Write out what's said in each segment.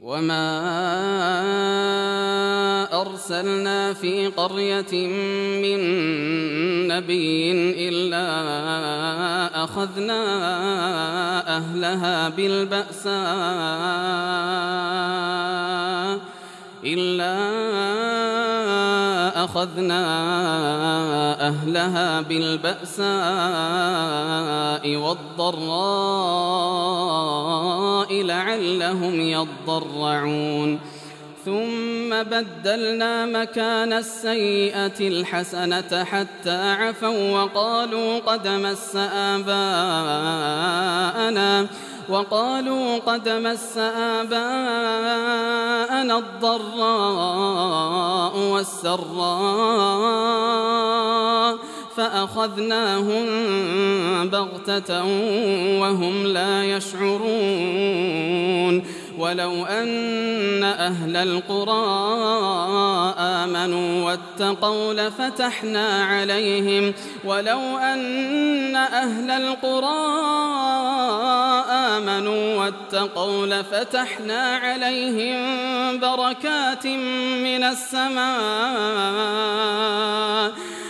وما أرسلنا في قرية من نبي إلا أخذنا أهلها بالبأساء إلا أخذنا أهلها بالبأساء والضراء لعلهم يضرعون. ثم بدلنا مكان السيئة الحسنة حتى عفوا وقالوا قد مس آباءنا وقالوا قد مس آباءنا الضراء والسراء. فأخذناهم بغتة وهم لا يشعرون. ولو أن أهل القرى آمنوا واتقوا لفتحنا عليهم. ولو أن أهل القرى آمنوا واتقوا لفتحنا عليهم بركات من السماء.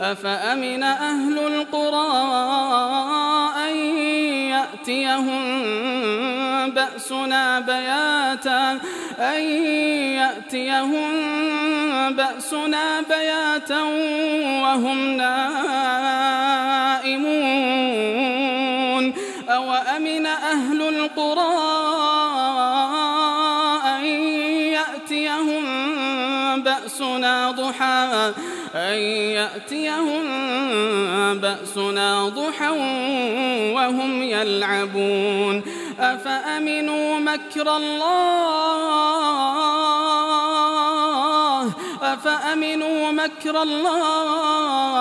أفأمن أهل القرى أن يأتيهم بأسنا بياتا؟ أن يأتيهم بأسنا بياتا وهم نائمون؟ أو أمن أهل القرى بأسنا ضحى أن يأتيهم بأسنا ضحى وهم يلعبون. أفأمنوا مكر الله؟ أفأمنوا مكر الله؟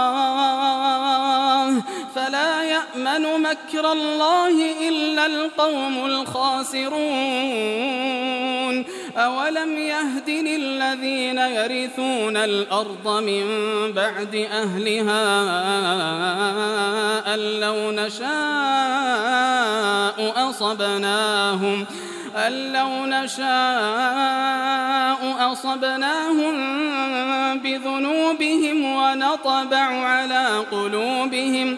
فلا يأمن مكر الله إلا القوم الخاسرون. أولم يهد للذين يرثون الأرض من بعد أهلها أن لو نشاء أصبناهم أن لو نشاء أصبناهم بذنوبهم ونطبع على قلوبهم